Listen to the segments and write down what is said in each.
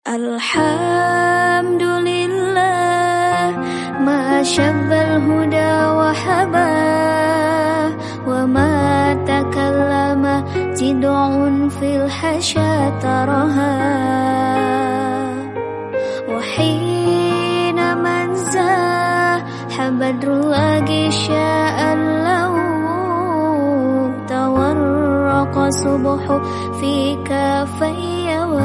Alhamdulillah ma syabbal huda wa haba wa ma takallama jid'un fil hasya taraha wa hina manza habadru agisha'an lahu tawarraqa subuhu fi kafayya wa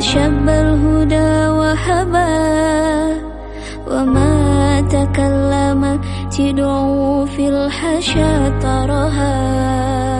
شب الهدى وهبا وما تكلم تدعو في الحشا ترها.